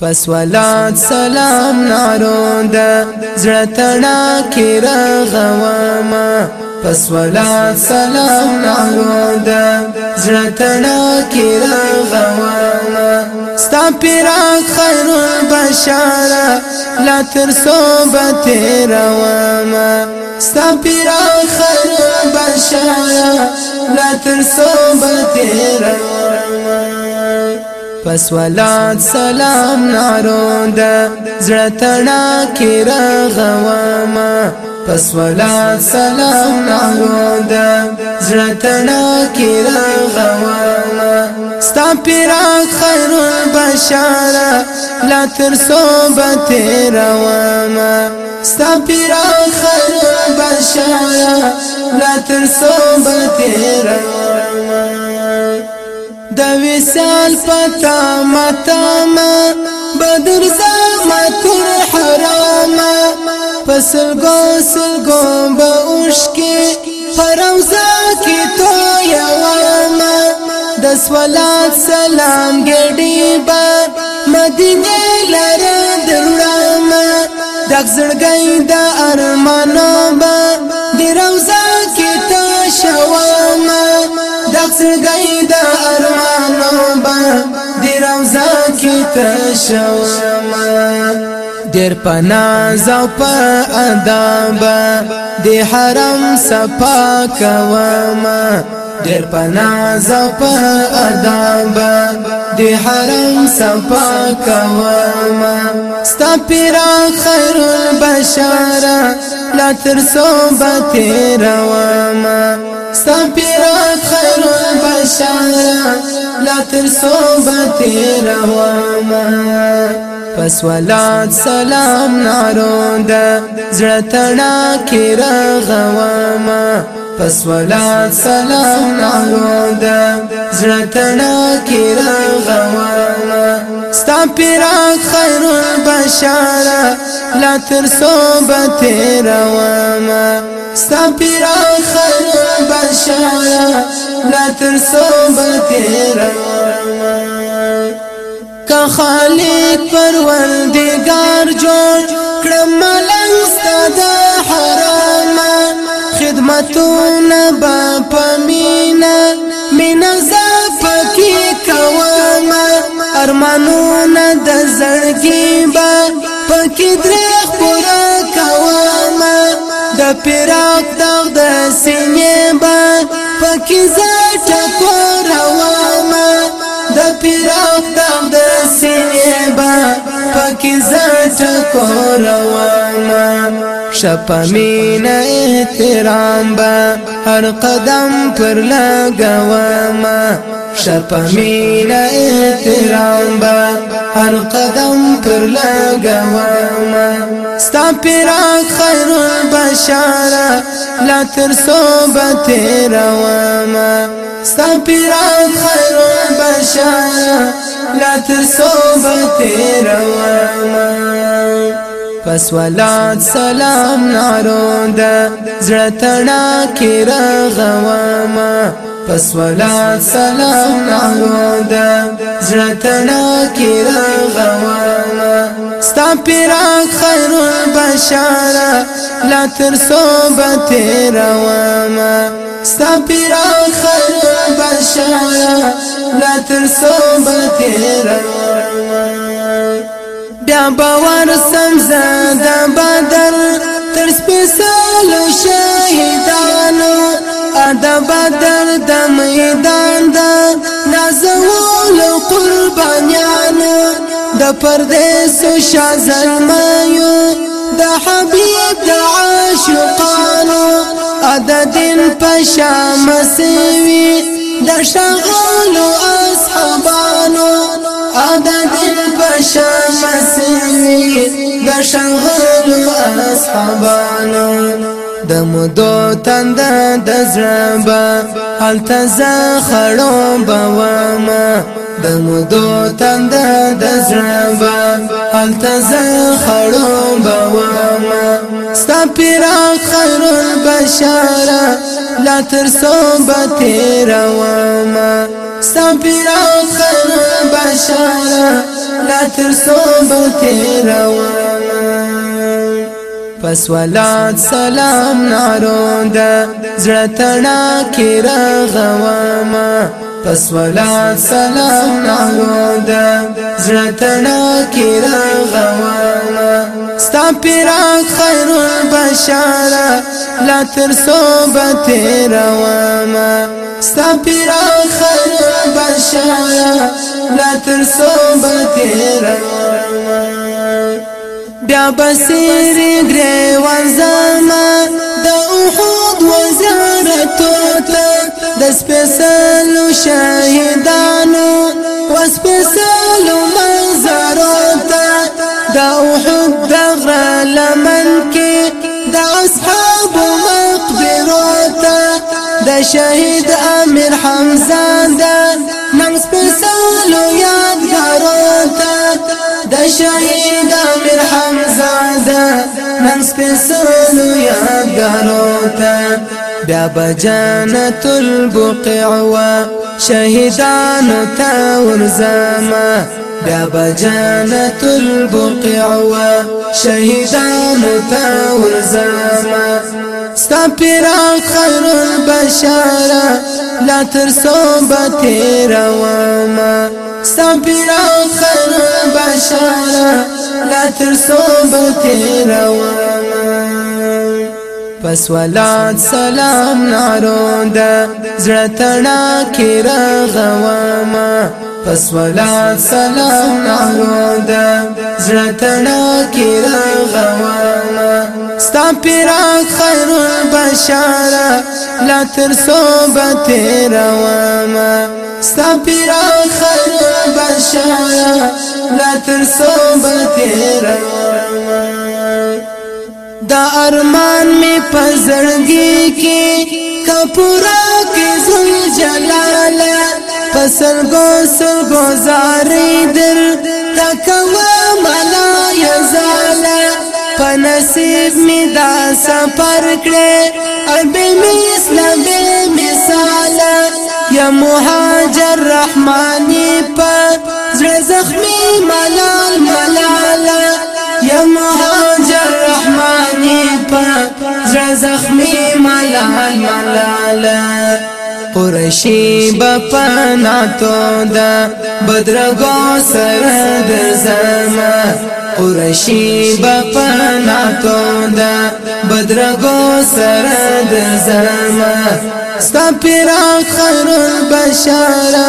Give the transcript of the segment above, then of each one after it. پس ولات سلام نارو دا زړتنا کې راغواما پس ولات سلام نارو دا زړتنا کې راغواما ستا پیرا خیر البشارة لا ترسو بتیرواما ستا پیرا خیر البشارة لا ترسو بتیرواما پس ولات سلام نارو دا زړه تنا کې راغواما پس ولات سلام نارو دا زړه تنا کې راغواما ستا پیرا خیر البشارة لا تر صوبت رواما ستا پیرا خیر البشارة لا تر صوبت رواما د وسال پتا متا ما بدر زما تر حرام پسل گو سل گو به اوشکی حرم زکی تو یوام د سوالات سلام ګډی با مدینه لر درړم د زړګی د ارمانو با د روزا کې تا شوام د زړګی د شوما دیر پنا زپا ادب دی حرم صفا کوما دیر پنا زپا ادب دی حرم صفا کوما ستا پیرا خیر البشارا لا ترسو بتیرواما ستان پیرات خیر البشارة لا ترسو بتی رواما پس ولات سلام نارو دا زړتنا کې رغواما پس ولات سلام نارو دا زړتنا کې رغواما ستا پیرا خیر البشارة لا تر صوبته رواما ستا پیرا خیر بشایا لا تر صوبت رما کا خالق پروردگار جوړ کړم ملنګ ستاد حرام خدمتونه با پمینا مینا زفکی کوما ارمانونه د زړګي با فراق دغ د سینې با پکې زټه کوروما د فراق دغ د سینې با پکې زټه کوروما شپمین احترام با هر قدم پر لګوما شپمین احترام با هر قدم پر لگواما ستا پیراک خیر البشارا لا ترسو با تیرواما ستا پیراک خیر البشارا لا ترسو با تیرواما پس ولات سلام نارو ده زړه تڼا کې رغواما پس ولا سلام نالو دا زړتنا کې راغواما ستا پیرا خیر البشارة لا تر صوبت رواما ستا پیرا خیر البشارة لا تر صوبت رواما بیا باور سمزا دا بدر شهیدان دا نازول قربانیان د پردیسو شازلمایو د حبیب د عاشقانو عددین پشام سیوی د شغل اصحابانو عددین پشام سیوی د شغل اصحابانو د مودو تند د زړبا التزا خړو بواما د مودو تند د زړبا التزا خړو بواما ستپرا خیر البشارا لا ترسوب تیرواما ستپرا خیر البشارا لا ترسوب تیرواما فسولات سلام نارو دا زړتنا کې راغواما فسولات سلام نارو دا زړتنا کې راغواما ستا پیرا خیر البشارة لا ترسو بتیرواما ستا پیرا خیر البشارة لا ترسو بتیرواما بیا بسیر گریوان زما د احد وزارتو تا د سپیسلو شاهدانو و سپیسلو منظرو تا د احد دغر لمن کی د اصحاب مقبرو تا د شهید امیر حمزان دا من سپیسلو یادگارو تا د شهید حمزه دا نن سپیسلو یادگارو تا بیا بجانت البقیع و شهیدانو تا ورزاما بیا بجانت البقیع و شهیدانو تا ورزاما ستا پیران خیر البشارا لا ترسو بطیر واما ستا پیران خیر البشارا دا تر صبح تیروان پس ولات سلام نارو دا زرطنا کی رغواما پس ولات سلام نارو دا زرطنا کی رغواما ستا پیراک خیر البشارة لا تر صبح تیرواما ستا پیراک خیر البشارة لا تر سوبل تیرا دا ارمان می پزړګي کې کپورا کې زل جلالا فصل گو سر گزارې در تکو ملا یا زالا می دا سفر کړه اب می اسلام می سالا یا مهاجر رحماني په زړه زخمي ملال ملالا يا مهاجر رحمانی پا زخمي زخمی ملال ملالا قرشی بپنا تو دا بدرگو سرد زما قرشی بپنا تو دا بدرگو سرد زما ستا پیرا خیر البشارا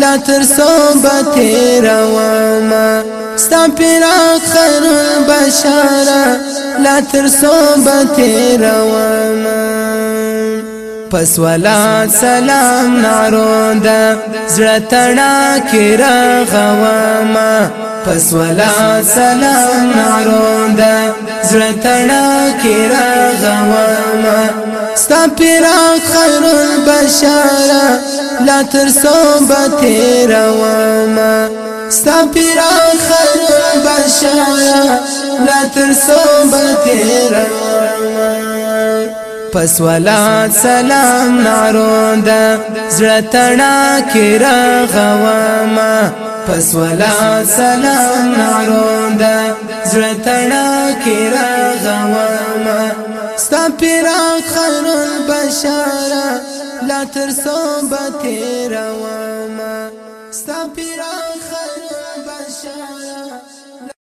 لا ترسو بتیرا واما ستا پیرا خیر البشارا لا ترسو بتیرا واما پس ولا سلام نارو دا زړه تړه کې راغواما پس ولا سلام نارو دا زړه تړه کې راغواما ستا پیرا خیر البشر لا تر صوبه تیرواما ستا پیرا خیر البشر لا تر صوبه تیرواما پس ولا سلام نارو دا زړتنا کې راغواما پس ولا سلام نارو دا زړتنا کې راغواما ستا پیرا خیر البشارة لا ترسو بتیرواما ستا پیرا